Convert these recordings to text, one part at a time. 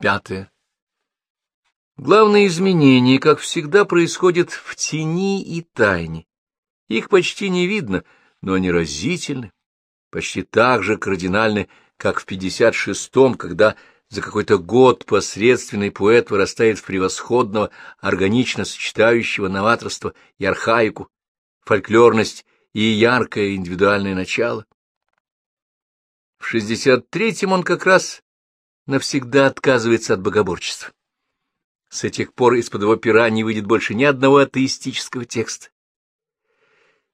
Пятое. Главные изменения, как всегда, происходят в тени и тайне. Их почти не видно, но они разительны, почти так же кардинальны, как в 56-м, когда за какой-то год посредственный поэт вырастает в превосходного, органично сочетающего новаторство и архаику, фольклорность и яркое индивидуальное начало. В 63-м он как раз навсегда отказывается от богоборчества. С этих пор из-под его пера не выйдет больше ни одного атеистического текста.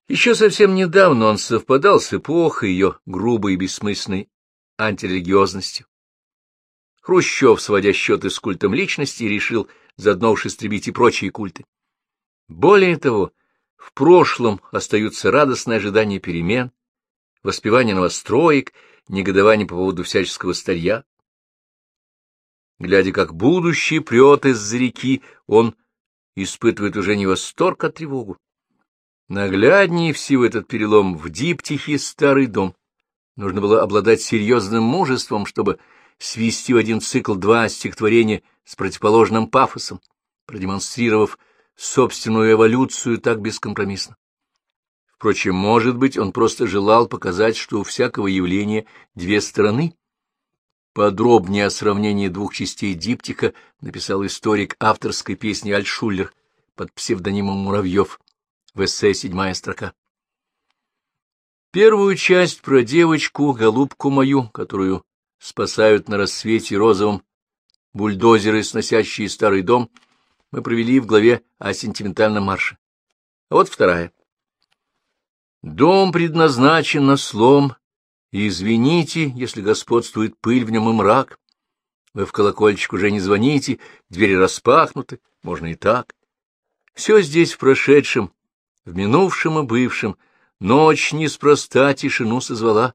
Еще совсем недавно он совпадал с эпохой ее грубой и бессмысленной антирелигиозностью. Хрущев, сводя счеты с культом личности, решил заодно уж истребить и прочие культы. Более того, в прошлом остаются радостные ожидания перемен, воспевание новостроек, негодование по поводу всяческого старья. Глядя, как будущее прет из-за реки, он испытывает уже не восторг, а тревогу. Нагляднее всего этот перелом в диптихе старый дом. Нужно было обладать серьезным мужеством, чтобы свести в один цикл два стихотворения с противоположным пафосом, продемонстрировав собственную эволюцию так бескомпромиссно. Впрочем, может быть, он просто желал показать, что у всякого явления две стороны. Подробнее о сравнении двух частей диптиха написал историк авторской песни Альшуллер под псевдонимом Муравьев в эссе «Седьмая строка». Первую часть про девочку, голубку мою, которую спасают на рассвете розовом бульдозеры, сносящие старый дом, мы провели в главе о сентиментальном марше. А вот вторая. Дом предназначен на слом, и извините, если господствует пыль в нем и мрак. Вы в колокольчик уже не звоните, двери распахнуты, можно и так. Все здесь в прошедшем, в минувшем и бывшем, ночь неспроста тишину созвала.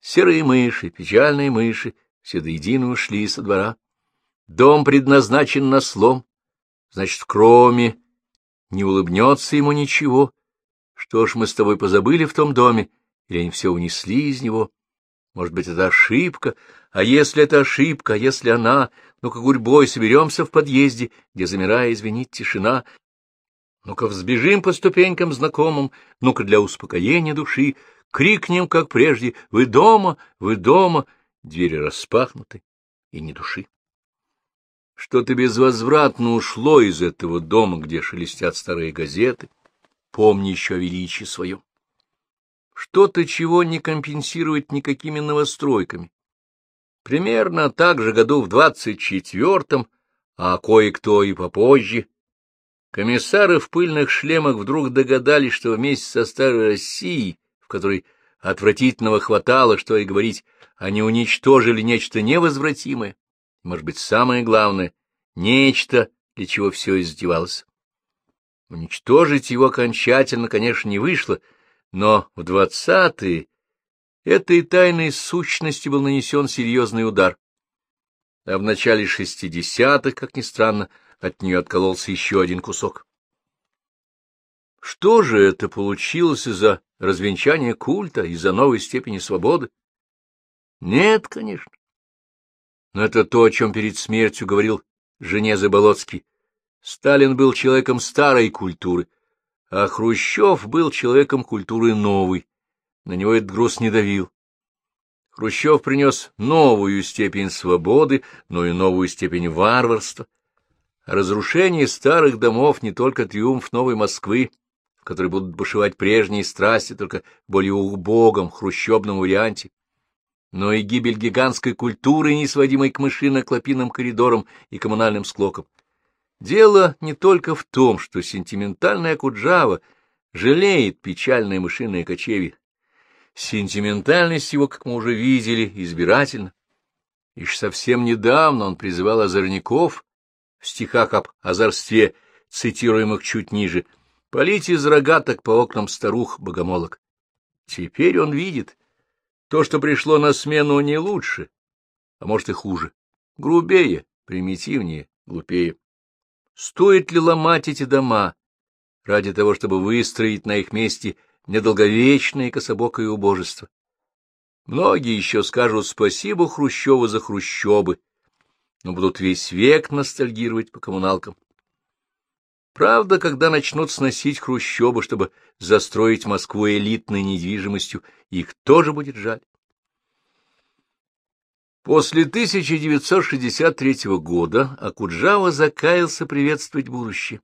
Серые мыши, печальные мыши, все до единого ушли со двора. Дом предназначен на слом, значит, кроме не улыбнется ему ничего. Что ж мы с тобой позабыли в том доме, или они все унесли из него? Может быть, это ошибка? А если это ошибка, а если она? Ну-ка, гурьбой, соберемся в подъезде, где, замирая, извинит тишина. Ну-ка, взбежим по ступенькам знакомым, ну-ка, для успокоения души, крикнем, как прежде, «Вы дома! Вы дома!» Двери распахнуты, и ни души. Что-то безвозвратно ушло из этого дома, где шелестят старые газеты, помни еще о величии своем. Что-то, чего не компенсировать никакими новостройками. Примерно так же году в двадцать четвертом, а кое-кто и попозже, комиссары в пыльных шлемах вдруг догадались, что вместе со Старой Россией, в которой отвратительного хватало, что и говорить, они уничтожили нечто невозвратимое, может быть, самое главное, нечто, для чего все издевалось. Уничтожить его окончательно, конечно, не вышло, но в двадцатые этой тайной сущности был нанесен серьезный удар. А в начале шестидесятых, как ни странно, от нее откололся еще один кусок. Что же это получилось из-за развенчания культа, из-за новой степени свободы? Нет, конечно. Но это то, о чем перед смертью говорил жене Заболоцкий. Сталин был человеком старой культуры, а Хрущев был человеком культуры новой. На него этот груз не давил. Хрущев принес новую степень свободы, но и новую степень варварства. Разрушение старых домов не только триумф новой Москвы, в которой будут бушевать прежние страсти, только более убогом хрущебном варианте, но и гибель гигантской культуры, не сводимой к мышино-клопиным коридорам и коммунальным склокам. Дело не только в том, что сентиментальная Куджава жалеет печальное мышиное кочевье. Сентиментальность его, как мы уже видели, избирательна. Лишь совсем недавно он призывал озорников в стихах об озорстве, цитируемых чуть ниже, полить из рогаток по окнам старух-богомолок. Теперь он видит, то, что пришло на смену, не лучше, а может и хуже, грубее, примитивнее, глупее. Стоит ли ломать эти дома ради того, чтобы выстроить на их месте недолговечное кособокое убожество? Многие еще скажут спасибо Хрущеву за хрущобы, но будут весь век ностальгировать по коммуналкам. Правда, когда начнут сносить хрущобы, чтобы застроить Москву элитной недвижимостью, их тоже будет жаль. После 1963 года Акуджава закаялся приветствовать будущее.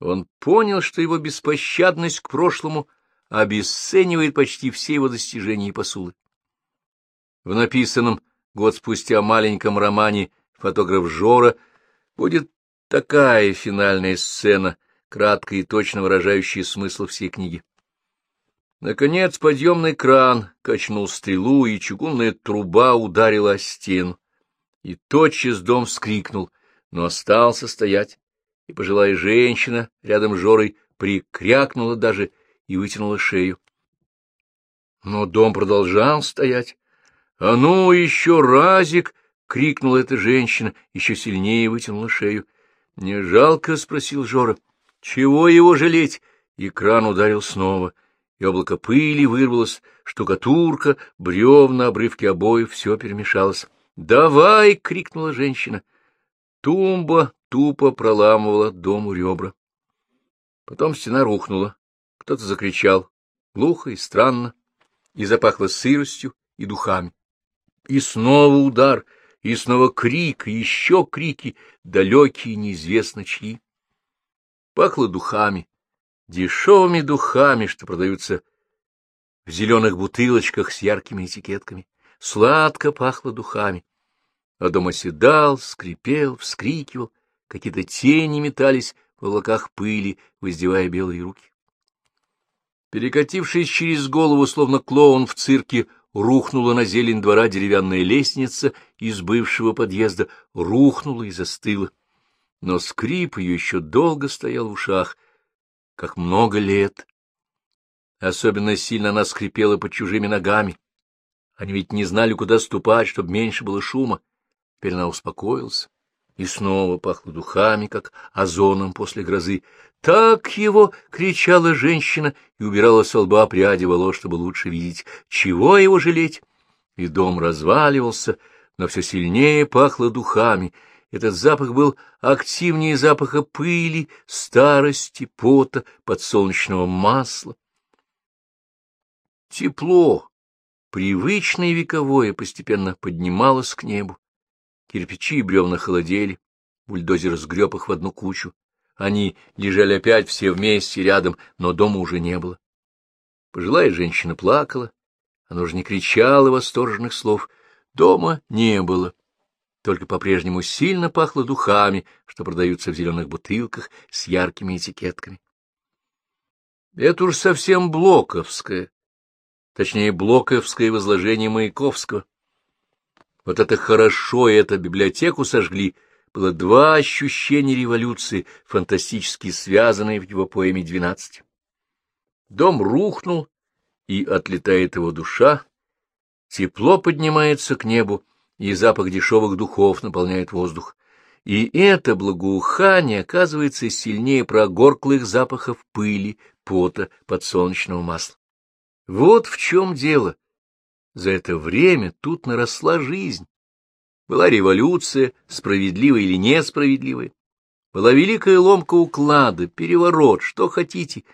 Он понял, что его беспощадность к прошлому обесценивает почти все его достижения и посулы. В написанном год спустя маленьком романе «Фотограф Жора» будет такая финальная сцена, краткая и точно выражающая смысл всей книги. Наконец подъемный кран качнул стрелу, и чугунная труба ударила о стену. И тотчас дом вскрикнул, но остался стоять, и пожилая женщина рядом с Жорой прикрякнула даже и вытянула шею. Но дом продолжал стоять. — А ну, еще разик! — крикнула эта женщина, еще сильнее вытянула шею. — Не жалко? — спросил Жора. — Чего его жалеть? И кран ударил снова — облако пыли вырвалось, штукатурка, бревна, обрывки обоев, все перемешалось. «Давай!» — крикнула женщина. Тумба тупо проламывала дому ребра. Потом стена рухнула. Кто-то закричал, глухо и странно, и запахло сыростью и духами. И снова удар, и снова крик, и еще крики, далекие, неизвестно чьи. Пахло духами, дешевыми духами, что продаются в зеленых бутылочках с яркими этикетками. Сладко пахло духами. А дом оседал, скрипел, вскрикивал, какие-то тени метались в облаках пыли, воздевая белые руки. Перекатившись через голову, словно клоун в цирке, рухнула на зелень двора деревянная лестница из бывшего подъезда, рухнула и застыла. Но скрип ее еще долго стоял в ушах, как много лет. Особенно сильно она скрипела под чужими ногами. Они ведь не знали, куда ступать, чтобы меньше было шума. Теперь она успокоился и снова пахло духами, как озоном после грозы. «Так его!» — кричала женщина и убирала с лба пряди волос, чтобы лучше видеть. «Чего его жалеть?» И дом разваливался, но все сильнее пахло духами — этот запах был активнее запаха пыли, старости, пота, подсолнечного масла. Тепло, привычное вековое, постепенно поднималось к небу. Кирпичи и бревна холодели, бульдозер сгреб их в одну кучу. Они лежали опять все вместе рядом, но дома уже не было. Пожилая женщина плакала, она уже не кричала восторженных слов. Дома не было только по-прежнему сильно пахло духами, что продаются в зеленых бутылках с яркими этикетками. Это уж совсем блоковское, точнее, блоковское возложение Маяковского. Вот это хорошо, и это библиотеку сожгли, было два ощущения революции, фантастически связанные в его поэме «Двенадцать». Дом рухнул, и отлетает его душа, тепло поднимается к небу, и запах дешевых духов наполняет воздух. И это благоухание оказывается сильнее прогорклых запахов пыли, пота, подсолнечного масла. Вот в чем дело. За это время тут наросла жизнь. Была революция, справедливая или несправедливая. Была великая ломка уклада, переворот, что хотите.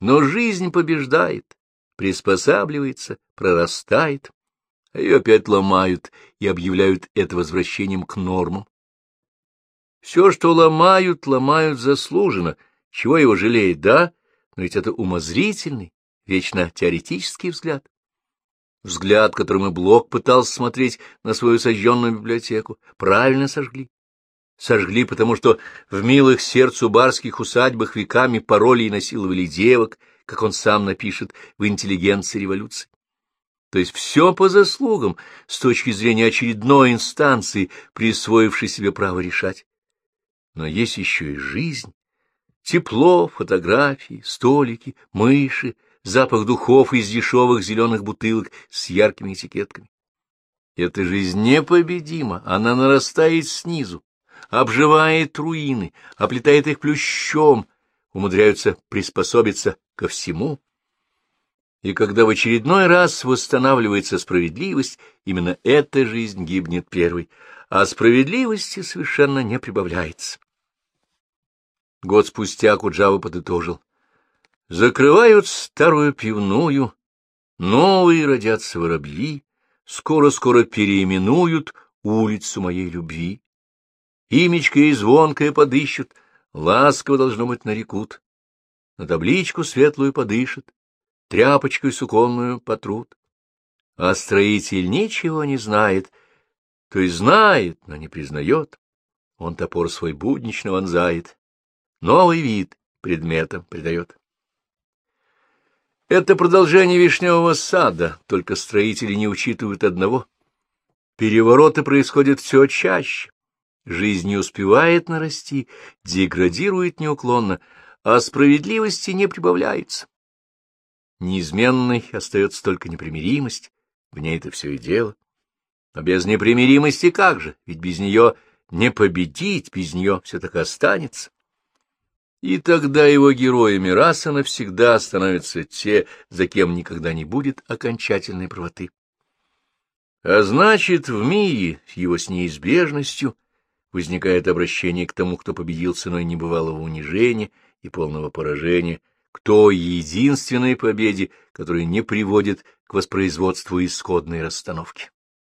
Но жизнь побеждает, приспосабливается, прорастает ее опять ломают и объявляют это возвращением к нормам. Все, что ломают, ломают заслуженно. Чего его жалеет, да? Но ведь это умозрительный, вечно теоретический взгляд. Взгляд, которым и Блок пытался смотреть на свою сожженную библиотеку, правильно сожгли. Сожгли, потому что в милых сердцу барских усадьбах веками пароли и насиловали девок, как он сам напишет в «Интеллигенции революции». То есть все по заслугам с точки зрения очередной инстанции, присвоившей себе право решать. Но есть еще и жизнь. Тепло, фотографии, столики, мыши, запах духов из дешевых зеленых бутылок с яркими этикетками. Эта жизнь непобедима, она нарастает снизу, обживает руины, оплетает их плющом, умудряются приспособиться ко всему, и когда в очередной раз восстанавливается справедливость, именно эта жизнь гибнет первой, а справедливости совершенно не прибавляется. Год спустя Куджава подытожил. Закрывают старую пивную, новые родятся воробьи, скоро-скоро переименуют улицу моей любви. Имечко и звонкое подыщут, ласково, должно быть, нарекут. На табличку светлую подышат, тряпочкой суконную потрут. А строитель ничего не знает, то есть знает, но не признает. Он топор свой буднично вонзает, новый вид предметам придает. Это продолжение вишневого сада, только строители не учитывают одного. Перевороты происходят все чаще. Жизнь не успевает нарасти, деградирует неуклонно, а справедливости не прибавляется. Неизменной остается только непримиримость, в ней это все и дело. Но без непримиримости как же, ведь без нее не победить, без нее все так останется. И тогда его героями раз и навсегда становятся те, за кем никогда не будет окончательной правоты. А значит, в мире, его с неизбежностью, возникает обращение к тому, кто победил ценой небывалого унижения и полного поражения, к той единственной победе, которая не приводит к воспроизводству исходной расстановки.